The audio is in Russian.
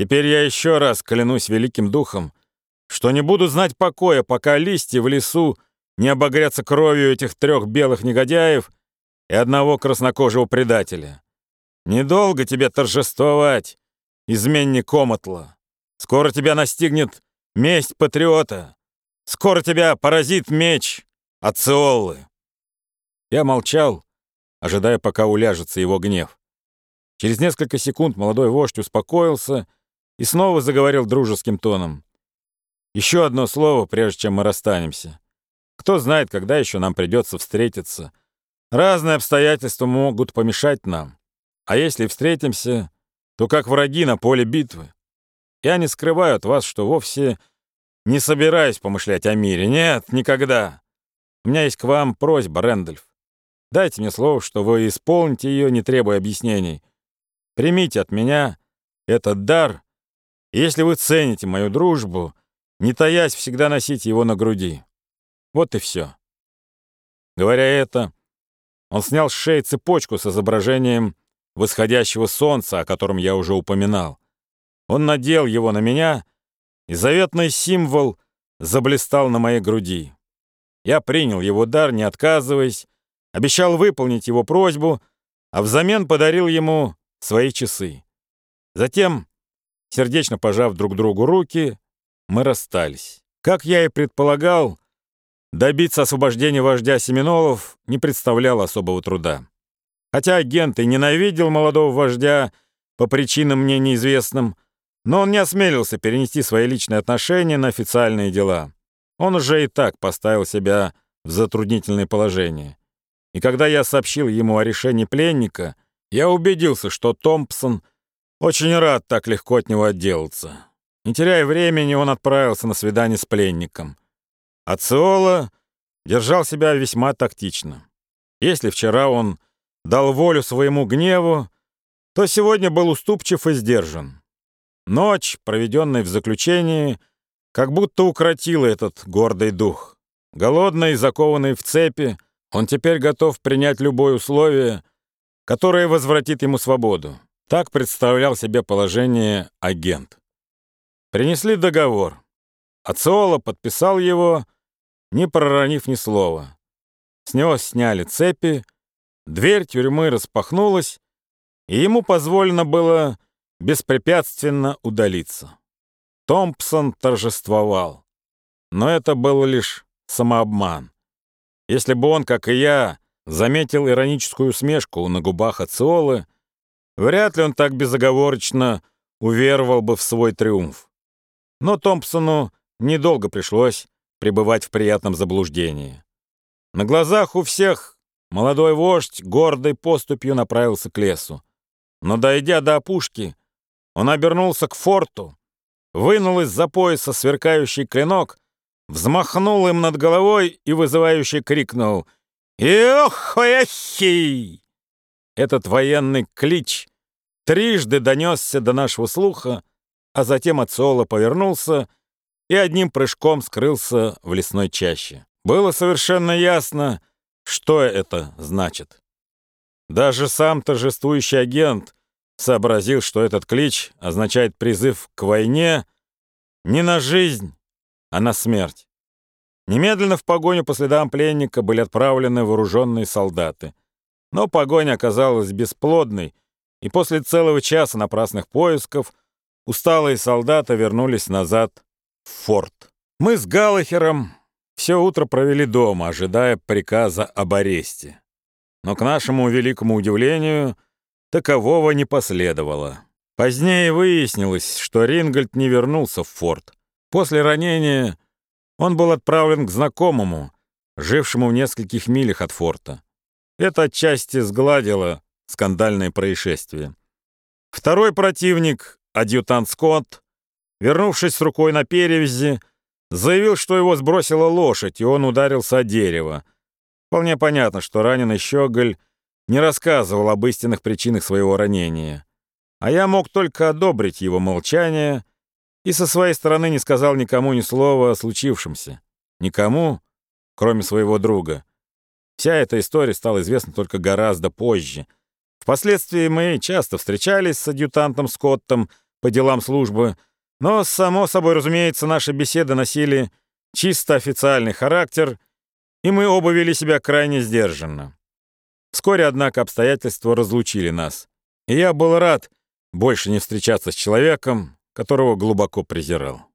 Теперь я еще раз клянусь великим духом, что не буду знать покоя, пока листья в лесу не обогрятся кровью этих трех белых негодяев и одного краснокожего предателя. Недолго тебе торжествовать, изменник Комотла. Скоро тебя настигнет месть патриота. Скоро тебя поразит меч Ациоллы. Я молчал, ожидая, пока уляжется его гнев. Через несколько секунд молодой вождь успокоился и снова заговорил дружеским тоном. «Еще одно слово, прежде чем мы расстанемся. Кто знает, когда еще нам придется встретиться. Разные обстоятельства могут помешать нам. А если встретимся, то как враги на поле битвы. Я не скрываю от вас, что вовсе не собираюсь помышлять о мире. Нет, никогда. У меня есть к вам просьба, Рэндольф. Дайте мне слово, что вы исполните ее, не требуя объяснений. Примите от меня этот дар, и если вы цените мою дружбу, не таясь, всегда носите его на груди. Вот и все. Говоря это, он снял с шеи цепочку с изображением восходящего солнца, о котором я уже упоминал. Он надел его на меня, и заветный символ заблистал на моей груди. Я принял его дар, не отказываясь, обещал выполнить его просьбу, а взамен подарил ему свои часы. Затем, сердечно пожав друг другу руки, мы расстались. Как я и предполагал, добиться освобождения вождя Семенолов не представляло особого труда. Хотя агент и ненавидел молодого вождя по причинам мне неизвестным, но он не осмелился перенести свои личные отношения на официальные дела. Он уже и так поставил себя в затруднительное положение. И когда я сообщил ему о решении пленника — я убедился, что Томпсон очень рад так легко от него отделаться. Не теряя времени, он отправился на свидание с пленником. Ациола держал себя весьма тактично. Если вчера он дал волю своему гневу, то сегодня был уступчив и сдержан. Ночь, проведенная в заключении, как будто укротила этот гордый дух. Голодный, закованный в цепи, он теперь готов принять любое условие, которое возвратит ему свободу. Так представлял себе положение агент. Принесли договор. Ациола подписал его, не проронив ни слова. С него сняли цепи, дверь тюрьмы распахнулась, и ему позволено было беспрепятственно удалиться. Томпсон торжествовал. Но это был лишь самообман. Если бы он, как и я, заметил ироническую усмешку на губах Ациолы, вряд ли он так безоговорочно уверовал бы в свой триумф. Но Томпсону недолго пришлось пребывать в приятном заблуждении. На глазах у всех молодой вождь гордой поступью направился к лесу. Но, дойдя до опушки, он обернулся к форту, вынул из-за пояса сверкающий клинок, взмахнул им над головой и вызывающе крикнул — «Ихояхи!» Этот военный клич трижды донесся до нашего слуха, а затем Ацола повернулся и одним прыжком скрылся в лесной чаще. Было совершенно ясно, что это значит. Даже сам торжествующий агент сообразил, что этот клич означает призыв к войне не на жизнь, а на смерть. Немедленно в погоню по следам пленника были отправлены вооруженные солдаты. Но погоня оказалась бесплодной, и после целого часа напрасных поисков усталые солдаты вернулись назад в форт. Мы с Галлахером все утро провели дома, ожидая приказа об аресте. Но к нашему великому удивлению такового не последовало. Позднее выяснилось, что Рингольд не вернулся в форт. После ранения он был отправлен к знакомому, жившему в нескольких милях от форта. Это отчасти сгладило скандальное происшествие. Второй противник, адъютант Скотт, вернувшись с рукой на перевязи, заявил, что его сбросила лошадь, и он ударился о дерево. Вполне понятно, что раненый Щеголь не рассказывал об истинных причинах своего ранения. А я мог только одобрить его молчание и со своей стороны не сказал никому ни слова о случившемся. Никому, кроме своего друга. Вся эта история стала известна только гораздо позже. Впоследствии мы часто встречались с адъютантом Скоттом по делам службы, но, само собой разумеется, наши беседы носили чисто официальный характер, и мы оба вели себя крайне сдержанно. Вскоре, однако, обстоятельства разлучили нас, и я был рад больше не встречаться с человеком, которого глубоко презирал.